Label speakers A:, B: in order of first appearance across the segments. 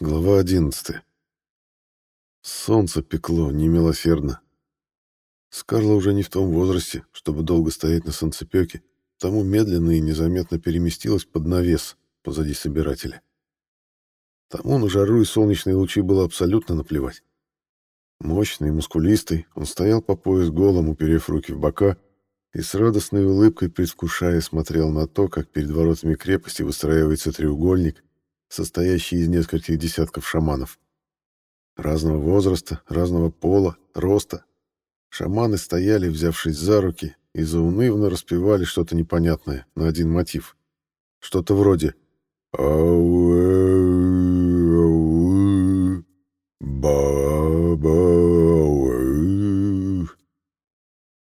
A: Глава 11. Солнце пекло немилосердно. Скарла уже не в том возрасте, чтобы долго стоять на солнцепёке, тому медленно и незаметно переместилась под навес позади собирателя. Тому на жару и солнечные лучи было абсолютно наплевать. Мощный, мускулистый, он стоял по пояс голым, уперев руки в бока, и с радостной улыбкой предвкушая смотрел на то, как перед воротами крепости выстраивается треугольник, состоящий из нескольких десятков шаманов. Разного возраста, разного пола, роста. Шаманы стояли, взявшись за руки, и заунывно распевали что-то непонятное на один мотив. Что-то вроде «Ауэ,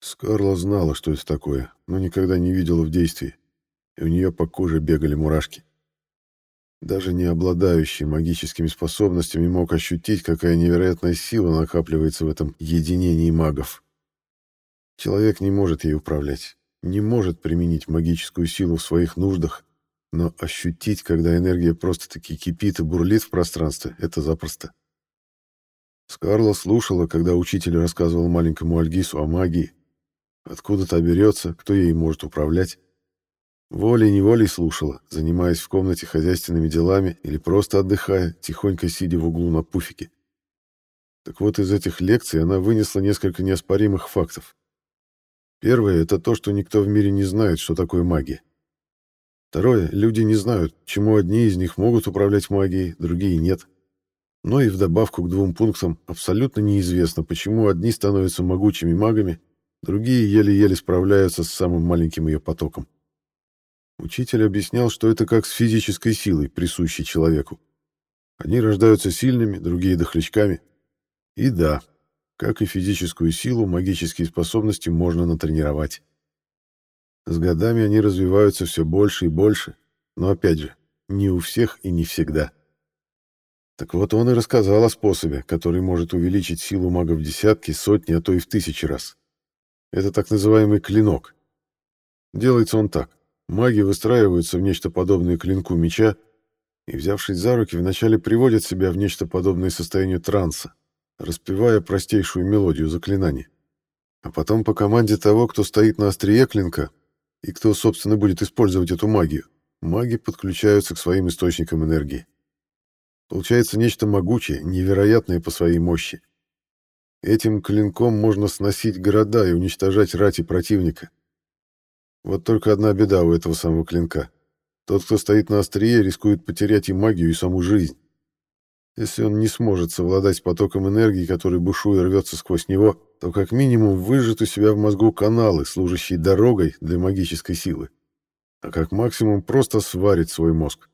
A: Скарла знала, что это такое, но никогда не видела в действии, и у нее по коже бегали мурашки. Даже не обладающий магическими способностями мог ощутить, какая невероятная сила накапливается в этом единении магов. Человек не может ей управлять, не может применить магическую силу в своих нуждах, но ощутить, когда энергия просто-таки кипит и бурлит в пространстве, это запросто. Скарла слушала, когда учитель рассказывал маленькому Альгису о магии, откуда-то берется, кто ей может управлять. Волей-неволей слушала, занимаясь в комнате хозяйственными делами или просто отдыхая, тихонько сидя в углу на пуфике. Так вот, из этих лекций она вынесла несколько неоспоримых фактов. Первое — это то, что никто в мире не знает, что такое магия. Второе — люди не знают, чему одни из них могут управлять магией, другие нет. Но и в добавку к двум пунктам абсолютно неизвестно, почему одни становятся могучими магами, другие еле-еле справляются с самым маленьким ее потоком. Учитель объяснял, что это как с физической силой, присущей человеку. Они рождаются сильными, другие — дохлячками. И да, как и физическую силу, магические способности можно натренировать. С годами они развиваются все больше и больше, но, опять же, не у всех и не всегда. Так вот он и рассказал о способе, который может увеличить силу мага в десятки, сотни, а то и в тысячи раз. Это так называемый клинок. Делается он так. Маги выстраиваются в нечто подобное клинку меча и, взявшись за руки, вначале приводят себя в нечто подобное состоянию транса, распевая простейшую мелодию заклинания. А потом по команде того, кто стоит на острие клинка и кто, собственно, будет использовать эту магию, маги подключаются к своим источникам энергии. Получается нечто могучее, невероятное по своей мощи. Этим клинком можно сносить города и уничтожать рати противника. Вот только одна беда у этого самого клинка. Тот, кто стоит на острие, рискует потерять и магию, и саму жизнь. Если он не сможет совладать с потоком энергии, который бушуя рвется сквозь него, то как минимум выжжет у себя в мозгу каналы, служащие дорогой для магической силы. А как максимум просто сварит свой мозг.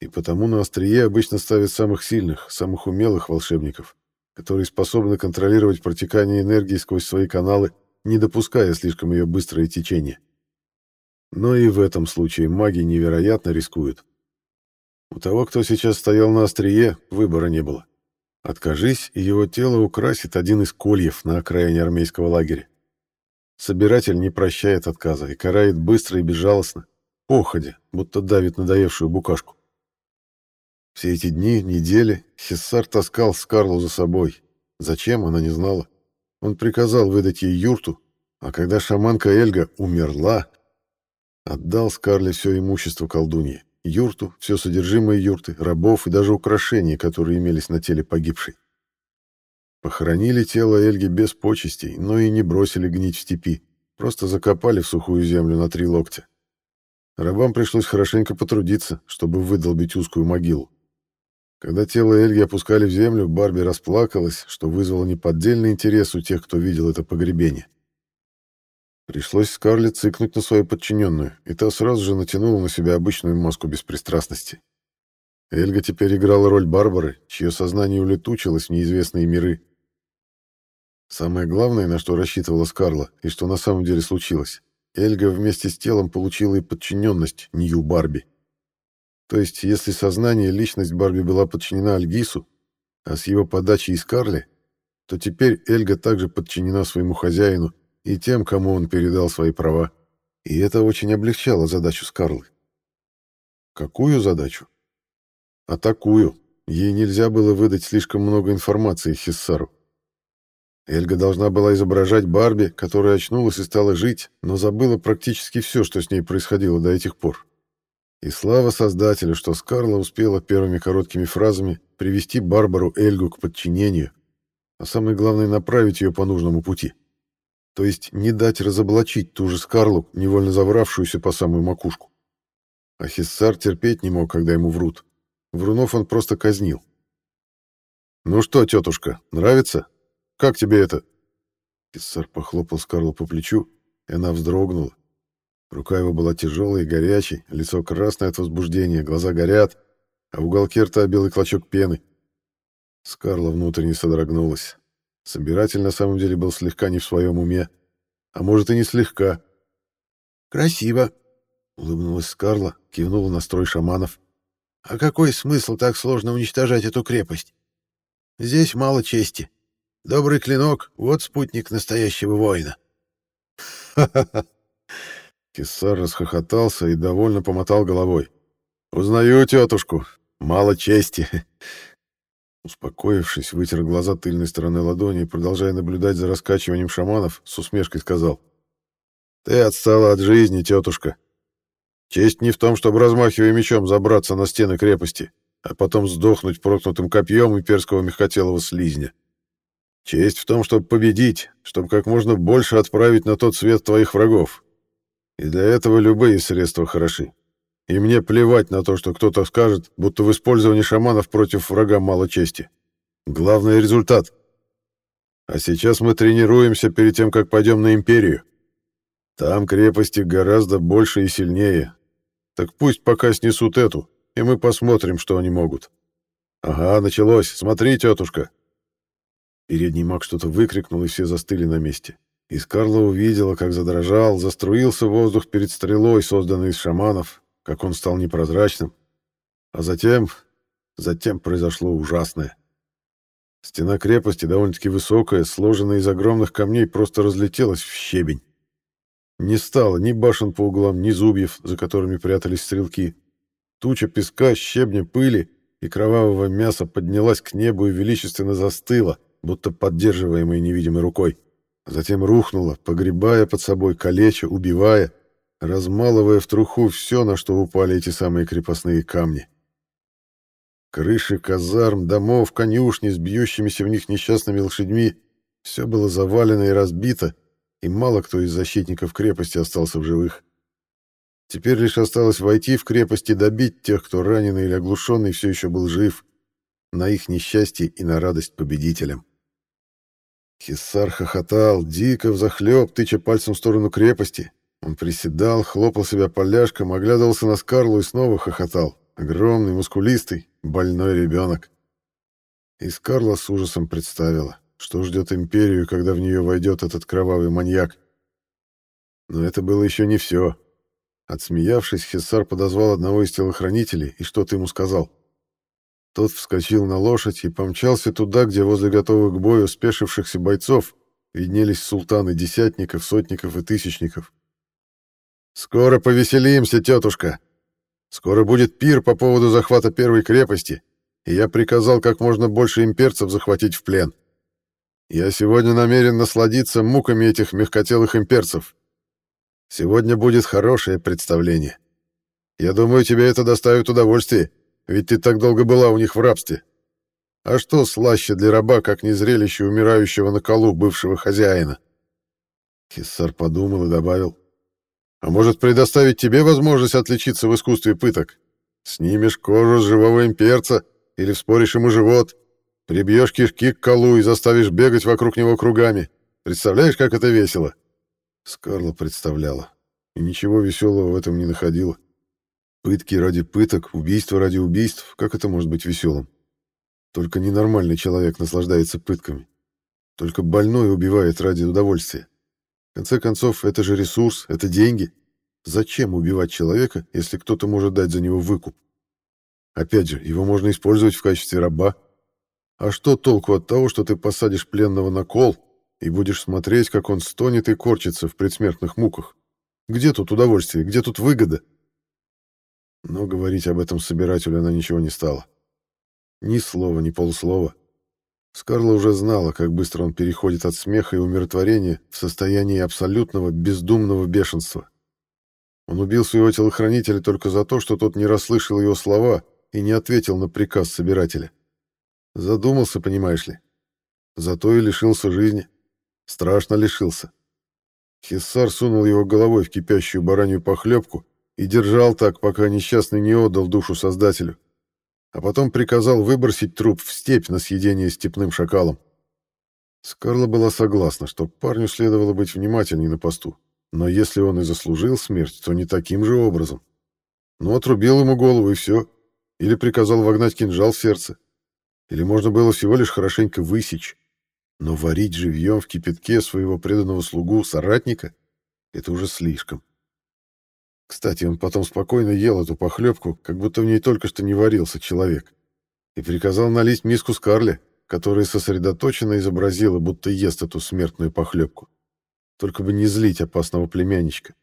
A: И потому на острие обычно ставят самых сильных, самых умелых волшебников, которые способны контролировать протекание энергии сквозь свои каналы не допуская слишком ее быстрое течение. Но и в этом случае маги невероятно рискуют. У того, кто сейчас стоял на острие, выбора не было. Откажись, и его тело украсит один из кольев на окраине армейского лагеря. Собиратель не прощает отказа и карает быстро и безжалостно, походя, будто давит надоевшую букашку. Все эти дни, недели Хиссар таскал Скарлу за собой. Зачем, она не знала. Он приказал выдать ей юрту, а когда шаманка Эльга умерла, отдал Скарле все имущество колдуньи. Юрту, все содержимое юрты, рабов и даже украшения, которые имелись на теле погибшей. Похоронили тело Эльги без почестей, но и не бросили гнить в степи, просто закопали в сухую землю на три локтя. Рабам пришлось хорошенько потрудиться, чтобы выдолбить узкую могилу. Когда тело Эльги опускали в землю, Барби расплакалась, что вызвало неподдельный интерес у тех, кто видел это погребение. Пришлось Скарлетт цыкнуть на свою подчиненную, и та сразу же натянула на себя обычную маску беспристрастности. Эльга теперь играла роль Барбары, чье сознание улетучилось в неизвестные миры. Самое главное, на что рассчитывала Скарла, и что на самом деле случилось, Эльга вместе с телом получила и подчиненность Нью-Барби. То есть, если сознание личность Барби была подчинена Альгису, а с его подачи Скарли, то теперь Эльга также подчинена своему хозяину и тем, кому он передал свои права. И это очень облегчало задачу Скарлы. Какую задачу? А такую. Ей нельзя было выдать слишком много информации Хиссару. Эльга должна была изображать Барби, которая очнулась и стала жить, но забыла практически все, что с ней происходило до этих пор. И слава Создателю, что Скарла успела первыми короткими фразами привести Барбару Эльгу к подчинению, а самое главное — направить ее по нужному пути. То есть не дать разоблачить ту же Скарлу, невольно завравшуюся по самую макушку. А Хиссар терпеть не мог, когда ему врут. Врунов он просто казнил. «Ну что, тетушка, нравится? Как тебе это?» Хиссар похлопал Скарлу по плечу, и она вздрогнула. Рука его была тяжелой и горячей, лицо красное от возбуждения, глаза горят, а в уголке рта белый клочок пены. Скарла внутренне содрогнулась. Собиратель на самом деле был слегка не в своем уме. А может и не слегка.
B: «Красиво», — улыбнулась Скарла, кивнула на строй шаманов. «А какой смысл так сложно уничтожать эту крепость? Здесь мало чести. Добрый клинок — вот спутник настоящего воина».
A: «Ха-ха-ха!» Киссар расхохотался и довольно помотал головой. «Узнаю тетушку. Мало чести. Успокоившись, вытер глаза тыльной стороной ладони и, продолжая наблюдать за раскачиванием шаманов, с усмешкой сказал. «Ты отстала от жизни, тетушка. Честь не в том, чтобы, размахивая мечом, забраться на стены крепости, а потом сдохнуть проткнутым копьем имперского мягкотелого слизня. Честь в том, чтобы победить, чтобы как можно больше отправить на тот свет твоих врагов. И для этого любые средства хороши. И мне плевать на то, что кто-то скажет, будто в использовании шаманов против врага мало чести. Главный результат. А сейчас мы тренируемся перед тем, как пойдем на Империю. Там крепости гораздо больше и сильнее. Так пусть пока снесут эту, и мы посмотрим, что они могут. Ага, началось. Смотри, тетушка. Передний маг что-то выкрикнул, и все застыли на месте. И Скарла увидела, как задрожал, заструился воздух перед стрелой, созданной из шаманов, как он стал непрозрачным. А затем... затем произошло ужасное. Стена крепости, довольно-таки высокая, сложенная из огромных камней, просто разлетелась в щебень. Не стало ни башен по углам, ни зубьев, за которыми прятались стрелки. Туча песка, щебня, пыли и кровавого мяса поднялась к небу и величественно застыла, будто поддерживаемая невидимой рукой. Затем рухнула, погребая под собой, калеча, убивая, размалывая в труху все, на что упали эти самые крепостные камни. Крыши казарм, домов, конюшни с бьющимися в них несчастными лошадьми — все было завалено и разбито, и мало кто из защитников крепости остался в живых. Теперь лишь осталось войти в крепость и добить тех, кто раненый или оглушенный все еще был жив, на их несчастье и на радость победителям. Хиссар хохотал, дико взахлеб, тыча пальцем в сторону крепости, он приседал, хлопал себя поляшком, оглядывался на Скарлу и снова хохотал. Огромный, мускулистый, больной ребенок. И Скарла с ужасом представила, что ждет Империю, когда в нее войдет этот кровавый маньяк. Но это было еще не все. Отсмеявшись, Хессар подозвал одного из телохранителей и что-то ему сказал. Тот вскочил на лошадь и помчался туда, где возле готовых к бою спешившихся бойцов виднелись султаны десятников, сотников и тысячников. Скоро повеселимся, тетушка. Скоро будет пир по поводу захвата первой крепости, и я приказал как можно больше имперцев захватить в плен. Я сегодня намерен насладиться муками этих мягкотелых имперцев. Сегодня будет хорошее представление. Я думаю, тебе это доставит удовольствие, ведь ты так долго была у них в рабстве. А что слаще для раба, как не зрелище умирающего на колу бывшего хозяина?» Хиссар подумал и добавил. А может, предоставить тебе возможность отличиться в искусстве пыток? Снимешь кожу с живого имперца или вспоришь ему живот, прибьешь кишки к колу и заставишь бегать вокруг него кругами. Представляешь, как это весело?» Скарла представляла. И ничего веселого в этом не находила. Пытки ради пыток, убийства ради убийств. Как это может быть веселым? Только ненормальный человек наслаждается пытками. Только больной убивает ради удовольствия. В конце концов, это же ресурс, это деньги. Зачем убивать человека, если кто-то может дать за него выкуп? Опять же, его можно использовать в качестве раба. А что толку от того, что ты посадишь пленного на кол и будешь смотреть, как он стонет и корчится в предсмертных муках? Где тут удовольствие, где тут выгода? Но говорить об этом собирателю она ничего не стала. Ни слова, ни полуслова. Скарла уже знала, как быстро он переходит от смеха и умиротворения в состояние абсолютного бездумного бешенства. Он убил своего телохранителя только за то, что тот не расслышал его слова и не ответил на приказ собирателя. Задумался, понимаешь ли. Зато и лишился жизни. Страшно лишился. Хиссар сунул его головой в кипящую баранью похлебку и держал так, пока несчастный не отдал душу Создателю а потом приказал выбросить труп в степь на съедение степным шакалом. Скарла была согласна, что парню следовало быть внимательней на посту, но если он и заслужил смерть, то не таким же образом. Ну, отрубил ему голову и все. Или приказал вогнать кинжал в сердце. Или можно было всего лишь хорошенько высечь. Но варить живьем в кипятке своего преданного слугу, соратника, это уже слишком. Кстати, он потом спокойно ел эту похлебку, как будто в ней только что не варился человек, и приказал налить миску Скарле, которая сосредоточенно изобразила, будто ест эту смертную похлебку. Только бы не злить опасного племянничка.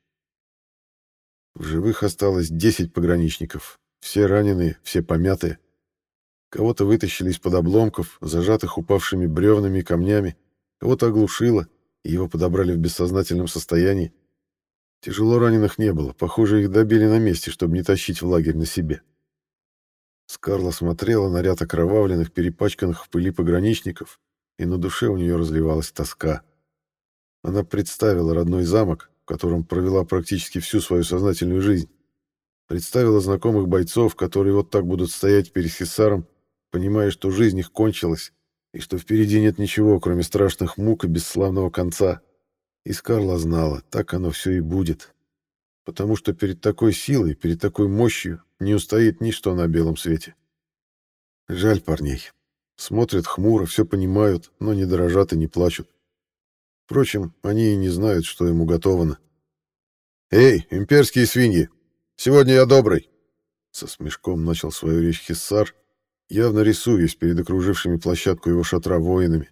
A: В живых осталось десять пограничников, все раненые, все помятые. Кого-то вытащили из-под обломков, зажатых упавшими бревнами и камнями, кого-то оглушило, и его подобрали в бессознательном состоянии. Тяжело раненых не было, похоже, их добили на месте, чтобы не тащить в лагерь на себе. Скарла смотрела на ряд окровавленных, перепачканных в пыли пограничников, и на душе у нее разливалась тоска. Она представила родной замок, в котором провела практически всю свою сознательную жизнь. Представила знакомых бойцов, которые вот так будут стоять перед Хисаром, понимая, что жизнь их кончилась, и что впереди нет ничего, кроме страшных мук и бесславного конца. И Скарла знала, так оно все и будет. Потому что перед такой силой, перед такой мощью не устоит ничто на белом свете. Жаль парней. Смотрят хмуро, все понимают, но не дорожат и не плачут. Впрочем, они и не знают, что ему готовано. «Эй, имперские свиньи! Сегодня я добрый!» Со смешком начал свою речь Хиссар, явно рисуясь перед окружившими площадку его шатра воинами.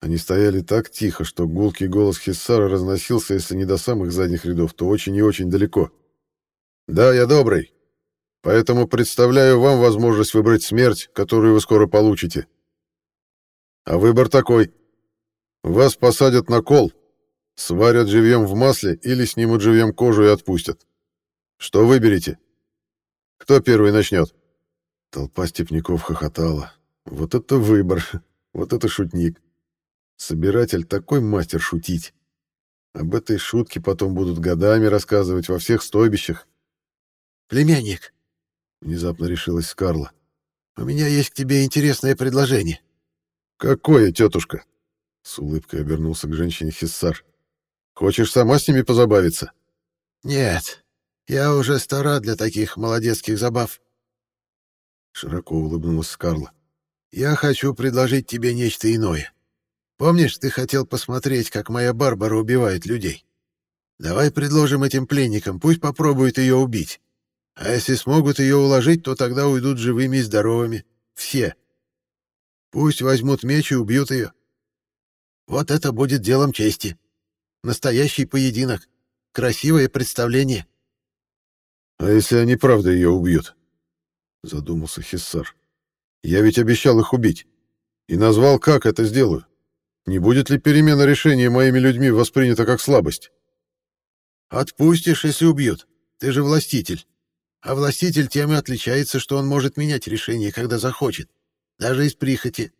A: Они стояли так тихо, что гулкий голос Хиссара разносился, если не до самых задних рядов, то очень и очень далеко. «Да, я добрый. Поэтому представляю вам возможность выбрать смерть, которую вы скоро получите. А выбор такой. Вас посадят на кол, сварят живьем в масле или снимут живьем кожу и отпустят. Что выберете? Кто первый начнет?» Толпа степняков хохотала. «Вот это выбор! Вот это шутник!» Собиратель такой мастер шутить. Об этой шутке потом будут годами рассказывать во всех стойбищах.
B: «Племянник», —
A: внезапно решилась Скарла, —
B: «у меня есть к тебе интересное предложение».
A: «Какое, тетушка?» — с улыбкой обернулся к женщине Хиссар. «Хочешь сама с ними позабавиться?»
B: «Нет, я уже стара для таких молодецких забав».
A: Широко улыбнулась Скарла.
B: «Я хочу предложить тебе нечто иное». Помнишь, ты хотел посмотреть, как моя Барбара убивает людей? Давай предложим этим пленникам, пусть попробуют ее убить. А если смогут ее уложить, то тогда уйдут живыми и здоровыми. Все. Пусть возьмут меч и убьют ее. Вот это будет делом чести. Настоящий поединок. Красивое представление.
A: — А если они правда ее убьют? — задумался Хиссар. — Я ведь обещал их убить. И назвал, как это сделаю. Не будет ли перемена решения моими людьми воспринята как слабость?
B: Отпустишь, если убьют. Ты же властитель. А властитель тем и отличается, что он может менять решение, когда захочет, даже из прихоти.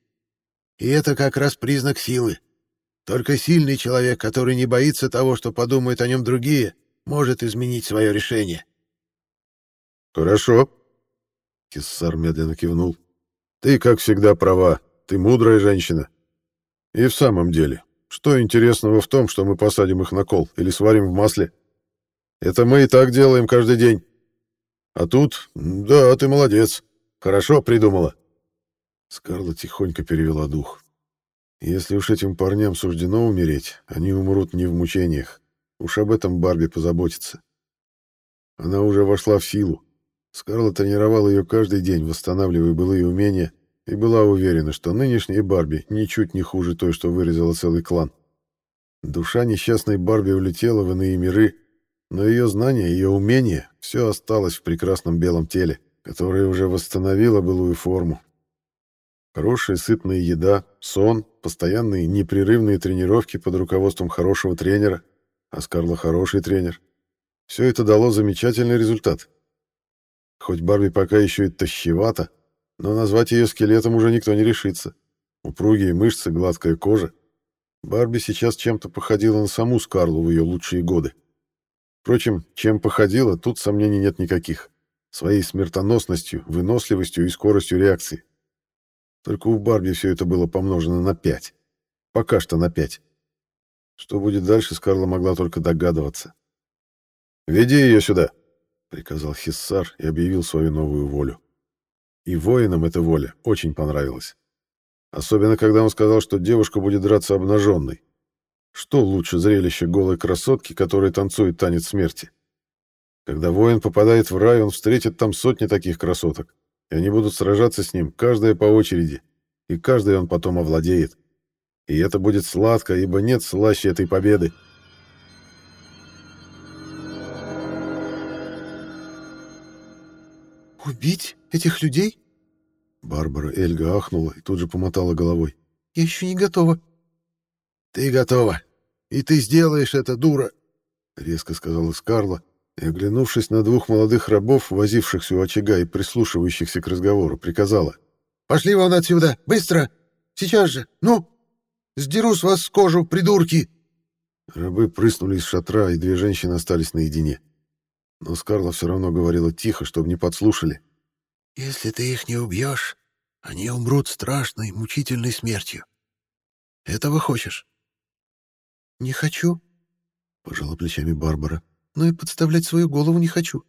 B: И это как раз признак силы. Только сильный человек, который не боится того, что подумают о нем другие, может изменить свое решение.
A: Хорошо. Киссар медленно кивнул. Ты, как всегда, права. Ты мудрая женщина. И в самом деле, что интересного в том, что мы посадим их на кол или сварим в масле? Это мы и так делаем каждый день. А тут, да, ты молодец. Хорошо придумала. Скарла тихонько перевела дух. Если уж этим парням суждено умереть, они умрут не в мучениях. Уж об этом Барби позаботится. Она уже вошла в силу. Скарла тренировала ее каждый день, восстанавливая былые умения, и была уверена, что нынешняя Барби ничуть не хуже той, что вырезала целый клан. Душа несчастной Барби улетела в иные миры, но ее знания, ее умения — все осталось в прекрасном белом теле, которое уже восстановило былую форму, Хорошая сытная еда, сон, постоянные непрерывные тренировки под руководством хорошего тренера, а Скарла хороший тренер. Все это дало замечательный результат. Хоть Барби пока еще и тащевата, но назвать ее скелетом уже никто не решится. Упругие мышцы, гладкая кожа. Барби сейчас чем-то походила на саму Скарлу в ее лучшие годы. Впрочем, чем походила, тут сомнений нет никаких. Своей смертоносностью, выносливостью и скоростью реакции. Только у Барби все это было помножено на пять. Пока что на пять. Что будет дальше, Скарла могла только догадываться. «Веди ее сюда!» — приказал Хиссар и объявил свою новую волю. И воинам эта воля очень понравилась. Особенно, когда он сказал, что девушка будет драться обнаженной. Что лучше зрелище голой красотки, которая танцует танец смерти? Когда воин попадает в рай, он встретит там сотни таких красоток, и они будут сражаться с ним, каждая по очереди, и каждый он потом овладеет. И это будет сладко, ибо нет слаще этой победы.
B: «Убить этих людей?»
A: Барбара Эльга ахнула и тут же помотала головой.
B: «Я еще не готова».
C: «Ты готова. И ты сделаешь это, дура!» — резко сказала Скарла,
A: и, оглянувшись на двух молодых рабов, возившихся у очага и прислушивающихся к разговору, приказала.
C: «Пошли вон отсюда! Быстро! Сейчас же! Ну! Сдеру с вас кожу, придурки!»
A: Рабы прыснули из шатра, и две женщины остались наедине. Но Скарла все равно говорила тихо, чтобы не подслушали.
C: «Если ты их не убьешь, они умрут страшной, мучительной смертью. Этого хочешь?»
B: «Не хочу», — пожала плечами Барбара, «но и подставлять свою голову не хочу.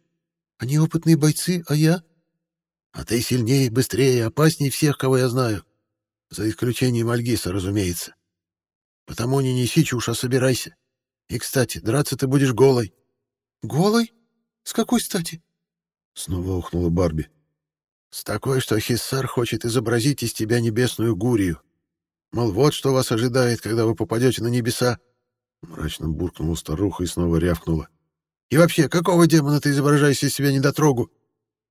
B: Они опытные бойцы, а я...»
C: «А ты сильнее, быстрее, опаснее всех, кого я знаю. За исключением Альгиса, разумеется. Потому не неси чушь, а собирайся. И, кстати, драться ты будешь голой».
B: «Голой?» С какой стати?
A: Снова ухнула Барби.
C: С такой, что Хиссар хочет изобразить из тебя небесную гурию. Мол, вот что вас ожидает, когда вы попадете на небеса.
A: Мрачно буркнула старуха и снова рявкнула.
C: И вообще, какого демона ты изображаешь из себя недотрогу?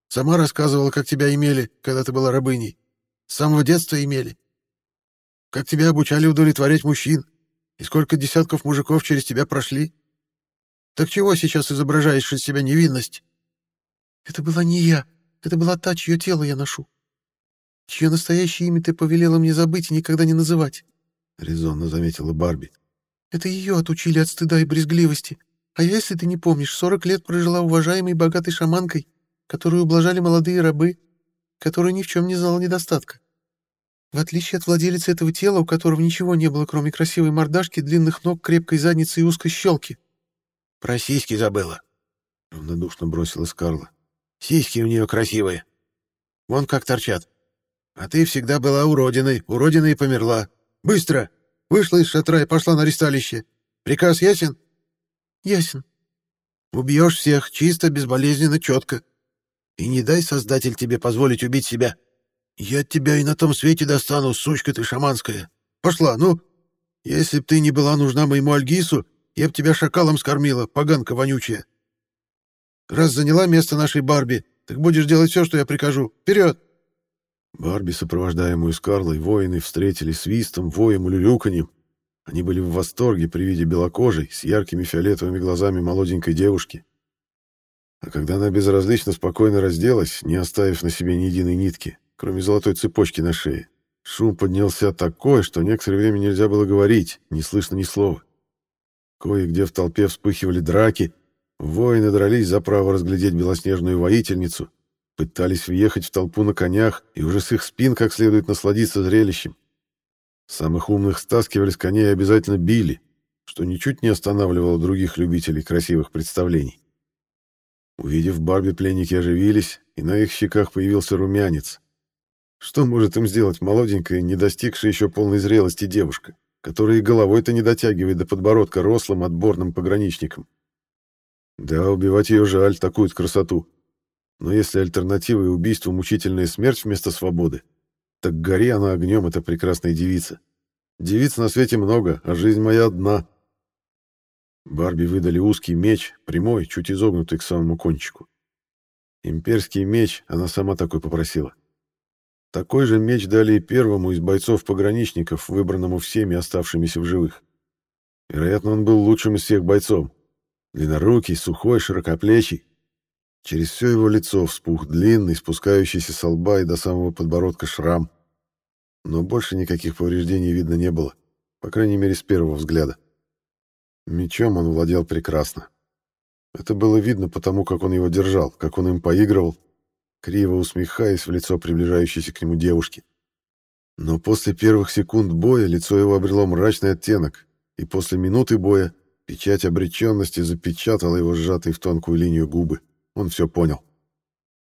C: Сама рассказывала, как тебя имели, когда ты была рабыней. С самого детства имели. Как тебя обучали удовлетворять мужчин. И сколько десятков мужиков через тебя прошли. Так чего сейчас изображаешь из себя невинность?
B: Это была не я. Это была та, чье тело я ношу. Чье настоящее имя ты повелела мне забыть и никогда не называть.
A: Резонно заметила Барби.
B: Это ее отучили от стыда и брезгливости. А я, если ты не помнишь, сорок лет прожила уважаемой богатой шаманкой, которую ублажали молодые рабы, которая ни в чем не знала недостатка. В отличие от владелицы этого тела, у которого ничего не было, кроме красивой мордашки, длинных ног, крепкой задницы и узкой щелки.
C: Про сиськи забыла.
A: Равнодушно бросила Скарла.
C: Сиськи у нее красивые. Вон как торчат. А ты всегда была уродиной, уродина и померла. Быстро! Вышла из шатра и пошла на ресталище. Приказ ясен?
B: Ясен.
C: Убьешь всех чисто, безболезненно, четко. И не дай, Создатель, тебе позволить убить себя. Я тебя и на том свете достану, сучка ты шаманская. Пошла, ну! Если б ты не была нужна моему Альгису, я б тебя шакалом скормила, поганка вонючая. Раз заняла место нашей Барби, так будешь делать все, что я прикажу. Вперед!»
A: Барби, сопровождаемую Скарлой, воины встретили свистом, воем и люлюканьем. Они были в восторге при виде белокожей, с яркими фиолетовыми глазами молоденькой девушки. А когда она безразлично спокойно разделась, не оставив на себе ни единой нитки, кроме золотой цепочки на шее, шум поднялся такой, что некоторое время нельзя было говорить, не слышно ни слова. Кое-где в толпе вспыхивали драки, воины дрались за право разглядеть белоснежную воительницу, пытались въехать в толпу на конях и уже с их спин как следует насладиться зрелищем. Самых умных стаскивали с коней и обязательно били, что ничуть не останавливало других любителей красивых представлений. Увидев Барби, пленники оживились, и на их щеках появился румянец. Что может им сделать молоденькая, не достигшая еще полной зрелости девушка? который и головой-то не дотягивает до подбородка рослым отборным пограничником. Да, убивать ее жаль, такую красоту. Но если альтернативой убийству мучительная смерть вместо свободы, так гори она огнем, эта прекрасная девица. Девиц на свете много, а жизнь моя одна. Барби выдали узкий меч, прямой, чуть изогнутый к самому кончику. Имперский меч, она сама такой попросила. Такой же меч дали и первому из бойцов-пограничников, выбранному всеми оставшимися в живых. Вероятно, он был лучшим из всех бойцов. Длиннорукий, сухой, широкоплечий. Через все его лицо вспух длинный, спускающийся с лба и до самого подбородка шрам. Но больше никаких повреждений видно не было, по крайней мере, с первого взгляда. Мечом он владел прекрасно. Это было видно потому, как он его держал, как он им поигрывал, криво усмехаясь в лицо приближающейся к нему девушки. Но после первых секунд боя лицо его обрело мрачный оттенок, и после минуты боя печать обреченности запечатала его сжатые в тонкую линию губы. Он все понял.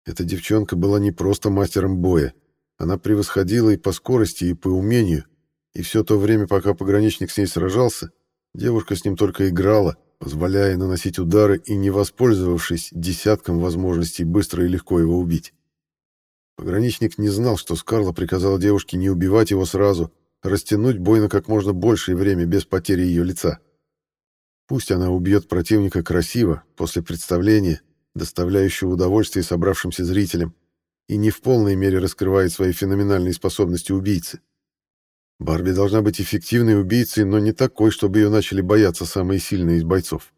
A: Эта девчонка была не просто мастером боя. Она превосходила и по скорости, и по умению, и все то время, пока пограничник с ней сражался, девушка с ним только играла, позволяя наносить удары и не воспользовавшись десятком возможностей быстро и легко его убить. Пограничник не знал, что Скарла приказала девушке не убивать его сразу, растянуть бой на как можно большее время без потери ее лица. Пусть она убьет противника красиво, после представления, доставляющего удовольствие собравшимся зрителям, и не в полной мере раскрывает свои феноменальные способности убийцы. Барби должна быть эффективной убийцей, но не такой, чтобы ее начали бояться самые сильные из бойцов.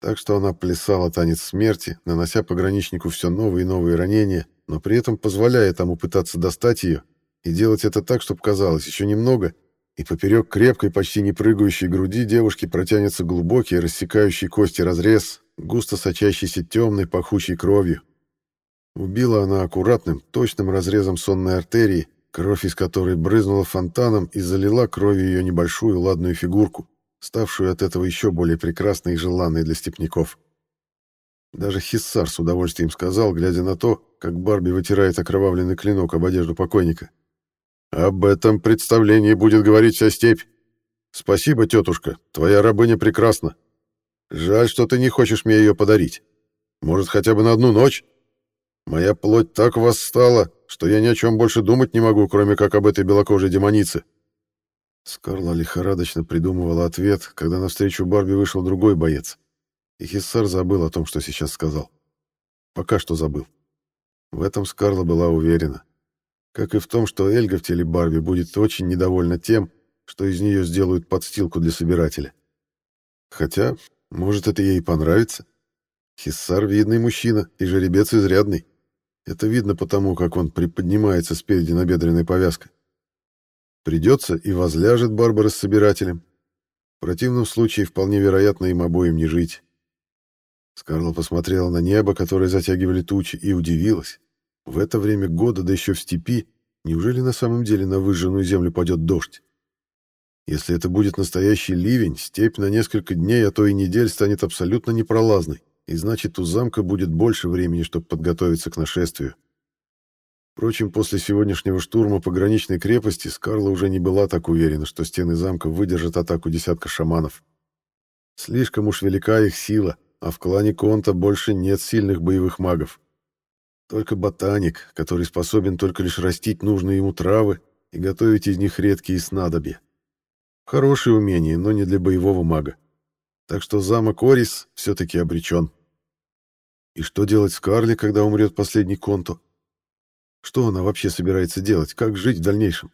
A: Так что она плясала танец смерти, нанося пограничнику все новые и новые ранения, но при этом позволяя тому пытаться достать ее и делать это так, чтобы казалось еще немного, и поперек крепкой, почти не прыгающей груди девушки протянется глубокий, рассекающий кости разрез, густо сочащийся темной, пахучей кровью. Убила она аккуратным, точным разрезом сонной артерии, кровь из которой брызнула фонтаном и залила кровью ее небольшую ладную фигурку, ставшую от этого еще более прекрасной и желанной для степняков. Даже Хиссар с удовольствием сказал, глядя на то, как Барби вытирает окровавленный клинок об одежду покойника. «Об этом представлении будет говорить вся степь. Спасибо, тетушка, твоя рабыня прекрасна. Жаль, что ты не хочешь мне ее подарить. Может, хотя бы на одну ночь?» Моя плоть так восстала, что я ни о чем больше думать не могу, кроме как об этой белокожей демонице. Скарла лихорадочно придумывала ответ, когда навстречу Барби вышел другой боец. И Хиссар забыл о том, что сейчас сказал. Пока что забыл. В этом Скарла была уверена. Как и в том, что Эльга в теле Барби будет очень недовольна тем, что из нее сделают подстилку для собирателя. Хотя, может, это ей понравится. Хиссар видный мужчина и жеребец изрядный. Это видно потому, как он приподнимается спереди набедренной повязкой. Придется и возляжет Барбара с собирателем. В противном случае вполне вероятно им обоим не жить. Скарла посмотрела на небо, которое затягивали тучи, и удивилась. В это время года, да еще в степи, неужели на самом деле на выжженную землю пойдет дождь? Если это будет настоящий ливень, степь на несколько дней, а то и недель станет абсолютно непролазной и значит, у замка будет больше времени, чтобы подготовиться к нашествию. Впрочем, после сегодняшнего штурма пограничной крепости Скарла уже не была так уверена, что стены замка выдержат атаку десятка шаманов. Слишком уж велика их сила, а в клане Конта больше нет сильных боевых магов. Только ботаник, который способен только лишь растить нужные ему травы и готовить из них редкие снадобья. Хорошее умение, но не для боевого мага. Так что замок Орис все-таки обречен. И что делать с Карли, когда умрет последний Конто? Что она вообще собирается делать? Как жить в дальнейшем?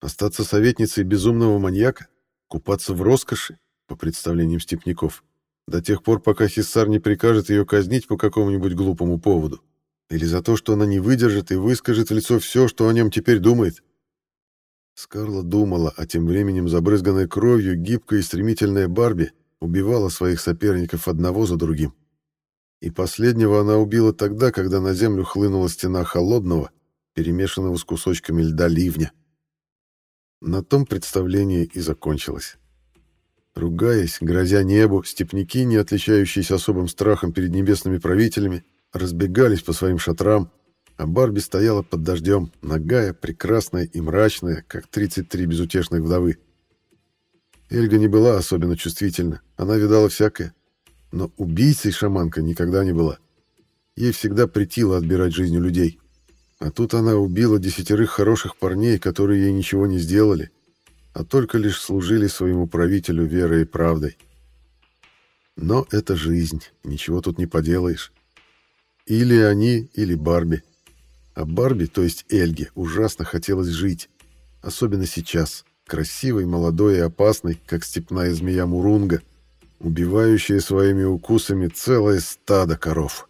A: Остаться советницей безумного маньяка? Купаться в роскоши, по представлениям степняков, до тех пор, пока Хиссар не прикажет ее казнить по какому-нибудь глупому поводу? Или за то, что она не выдержит и выскажет в лицо все, что о нем теперь думает? Скарла думала, а тем временем забрызганная кровью гибкая и стремительная Барби убивала своих соперников одного за другим. И последнего она убила тогда, когда на землю хлынула стена холодного, перемешанного с кусочками льда ливня. На том представление и закончилось. Ругаясь, грозя небу, степняки, не отличающиеся особым страхом перед небесными правителями, разбегались по своим шатрам, а Барби стояла под дождем, нагая, прекрасная и мрачная, как 33 безутешных вдовы. Эльга не была особенно чувствительна, она видала всякое. Но убийцей шаманка никогда не была. Ей всегда претило отбирать жизнь у людей. А тут она убила десятерых хороших парней, которые ей ничего не сделали, а только лишь служили своему правителю верой и правдой. Но это жизнь, ничего тут не поделаешь. Или они, или Барби. А Барби, то есть Эльге, ужасно хотелось жить. Особенно сейчас, красивой, молодой и опасной, как степная змея Мурунга, убивающая своими укусами целое стадо коров.